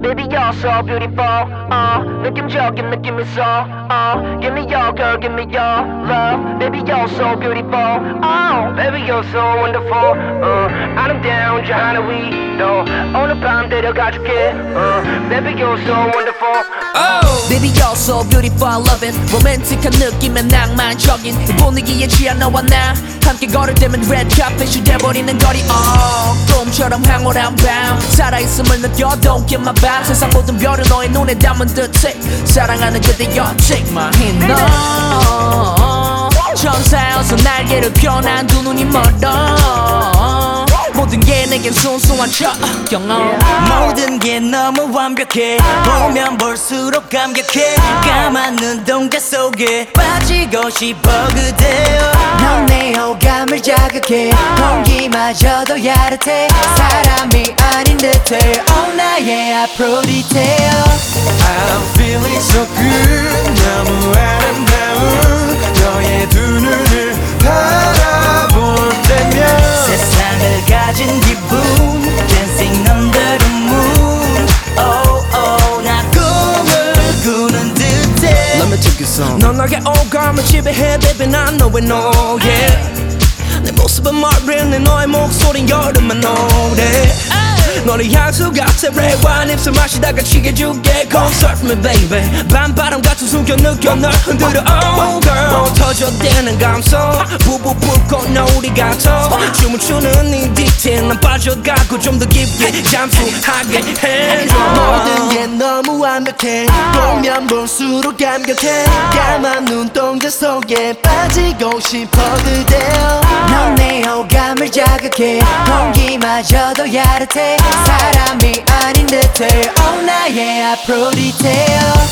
Baby you're so beautiful uh, 느낌적인 느낌 있어 uh, Give me your girl, give me your love Baby you're so beautiful oh, Baby you're so wonderful uh, 아름다운 저 하늘 위로 오늘 밤 데려가줄게. uh, Baby you're so wonderful. Baby you're so beautiful I love it. 로맨틱한 느낌의 낭만적인 이 분위기에 취한 너와 나 함께 걸을 때면 red carpet이 돼버리는 거리. Oh, 꿈처럼 황홀한 밤. 살아있음을 느껴 Don't get my vibe. 세상 모든 별을 너의 눈에 담은 듯해. 사랑하는 그대여 Take my hand 너 천사여서 날개를 펴난 두 눈이 멀어 모든 게 내겐 순수한 첫 경험 모든 게 너무 완벽해. 보면 볼수록 감격해. 까만 눈동자 속에 빠지고 싶어 그대여. 넌내 호감을 자극해. 공기마저도 야릇해. 사람이 아닌 듯해. Oh 나의 앞으로 디테일 I'm feeling so good. 너무 듯해 Let me take you some. 넌 나게 오감을 지배해 baby 난 너의 노예 내 모습은 마른 너의 목소린 여름의 노래 너를 향수 red wine 입술 마시다가 취해줄게. Come surf me baby. 밤바람 같은 숨겨 느껴 널 흔들어. Oh girl. 터져대는 감성 부부 불꽃 너우리 같아. 춤을 추는 네 디테일 난 빠져가고 좀 더 깊게 잠수하게 해줘. 모든 게 너무 완벽해. 보면 볼수록 감격해. 까만 눈동자 속에 빠지고 싶어 그대여. 넌내 호감을 자극해. 공기마저도 야릇해. 사람이 아닌 듯해. Oh 나의 앞으로 디테일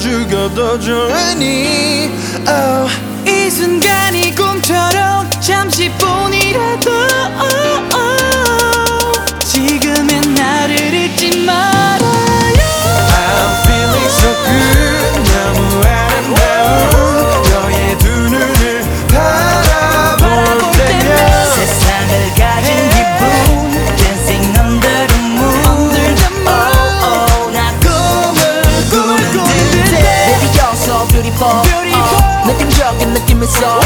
죽어도 좋으니 꿈을